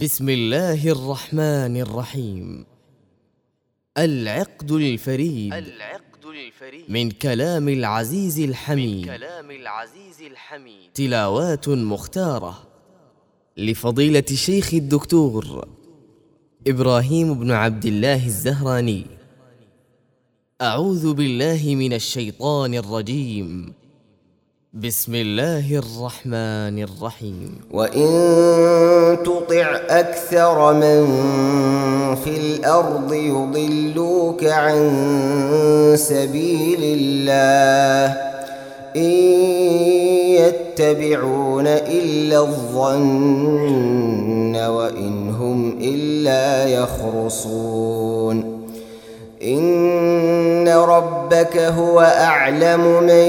بسم الله الرحمن الرحيم. العقد الفريد العقد الفريد من كلام العزيز الحميد. كلام العزيز الحميد. تلاوات مختارة لفضيلة الشيخ الدكتور إبراهيم بن عبد الله الزهراني. أعوذ بالله من الشيطان الرجيم. بسم الله الرحمن الرحيم. وإن تطع أكثر من في الأرض يضلوك عن سبيل الله إن يتبعون إلا الظن وإن هم إلا يخرصون. إن ربك هو أعلم من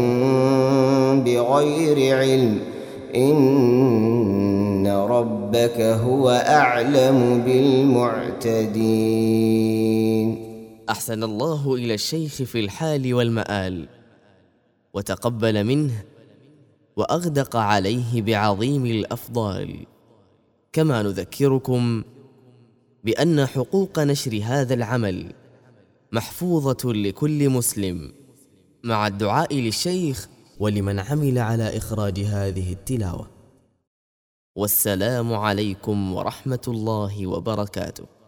بغير علم. إن ربك هو أعلم بالمعتدين. أحسن الله إلى الشيخ في الحال والمآل. وتقبل منه وأغدق عليه بعظيم الأفضال. كما نذكركم بأن حقوق نشر هذا العمل محفوظة لكل مسلم. مع الدعاء للشيخ ولمن عمل على إخراج هذه التلاوة. والسلام عليكم ورحمة الله وبركاته.